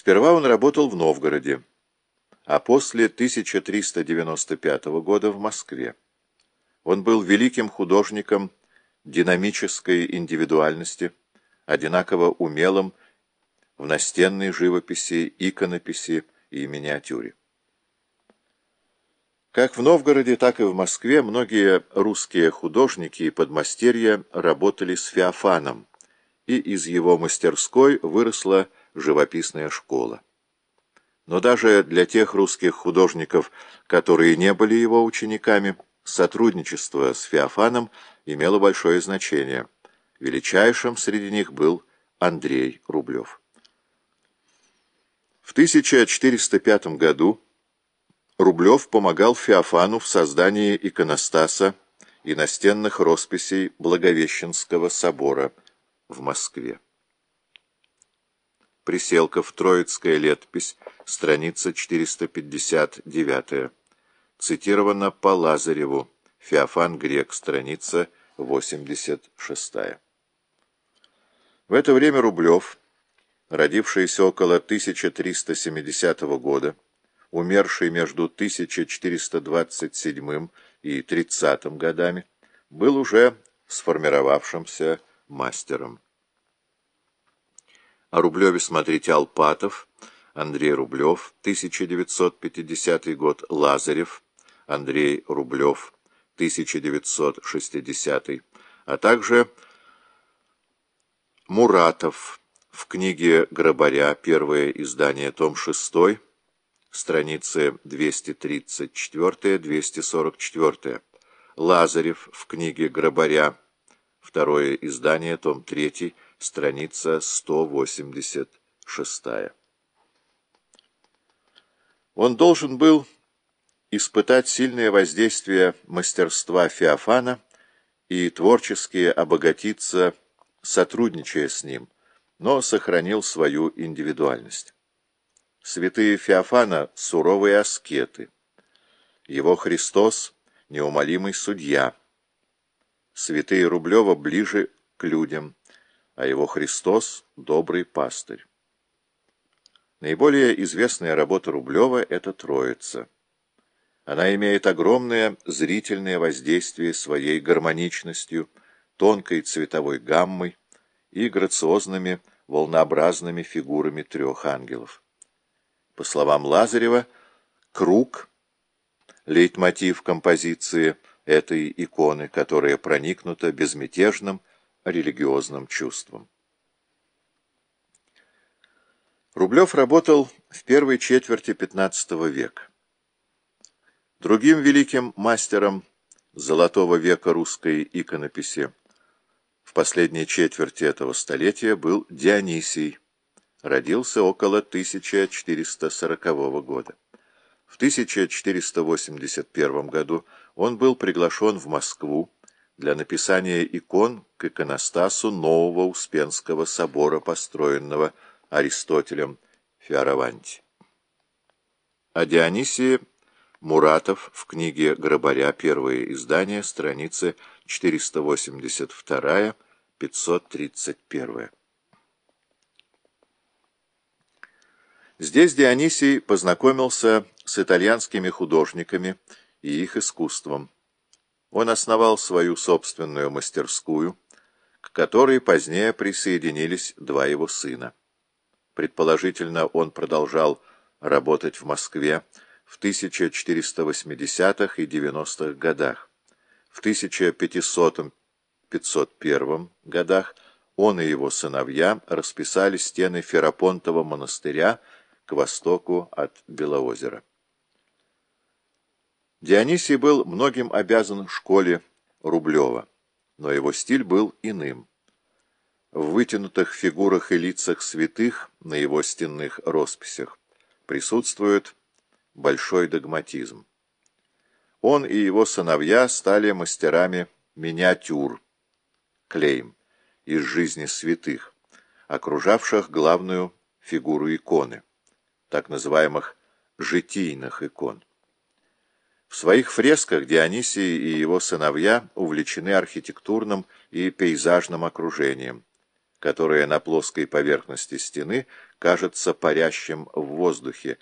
Сперва он работал в Новгороде, а после 1395 года в Москве. Он был великим художником динамической индивидуальности, одинаково умелым в настенной живописи, иконописи и миниатюре. Как в Новгороде, так и в Москве многие русские художники и подмастерья работали с Феофаном, и из его мастерской выросла живописная школа. Но даже для тех русских художников, которые не были его учениками, сотрудничество с Феофаном имело большое значение. Величайшим среди них был Андрей Рублев. В 1405 году Рублев помогал Феофану в создании иконостаса и настенных росписей Благовещенского собора в Москве. Приселков, Троицкая летопись, страница 459. Цитировано по Лазареву, Феофан Грек, страница 86. В это время Рублев, родившийся около 1370 года, умерший между 1427 и 30 годами, был уже сформировавшимся мастером. О Рублеве смотрите Алпатов, Андрей Рублев, 1950 год, Лазарев, Андрей Рублев, 1960, а также Муратов в книге Грабаря, первое издание, том 6, страницы 234-244. Лазарев в книге Грабаря, второе издание, том 3, страница 186. Он должен был испытать сильное воздействие мастерства Феофана и творчески обогатиться, сотрудничая с ним, но сохранил свою индивидуальность. Святые Феофана — суровые аскеты. Его Христос — неумолимый судья. Святые Рублева ближе к людям, а его Христос — добрый пастырь. Наиболее известная работа Рублева — это «Троица». Она имеет огромное зрительное воздействие своей гармоничностью, тонкой цветовой гаммой и грациозными волнообразными фигурами трех ангелов. По словам Лазарева, круг — лейтмотив композиции этой иконы, которая проникнута безмятежным религиозным чувством. Рублев работал в первой четверти XV века. Другим великим мастером золотого века русской иконописи в последней четверти этого столетия был Дионисий, родился около 1440 года. В 1481 году он был приглашен в Москву для написания икон к иконостасу нового Успенского собора, построенного Аристотелем Фиараванти. О Дионисии Муратов в книге Грабаря, первое издание, страницы 482-531. Здесь Дионисий познакомился с итальянскими художниками и их искусством. Он основал свою собственную мастерскую, к которой позднее присоединились два его сына. Предположительно, он продолжал работать в Москве в 1480-х и 90-х годах. В 1500-501 годах он и его сыновья расписали стены Ферапонтова монастыря, к востоку от Белоозера. Дионисий был многим обязан школе Рублева, но его стиль был иным. В вытянутых фигурах и лицах святых на его стенных росписях присутствует большой догматизм. Он и его сыновья стали мастерами миниатюр, клейм, из жизни святых, окружавших главную фигуру иконы так называемых «житийных икон». В своих фресках Дионисий и его сыновья увлечены архитектурным и пейзажным окружением. которое на плоской поверхности стены кажется парящим в воздухе,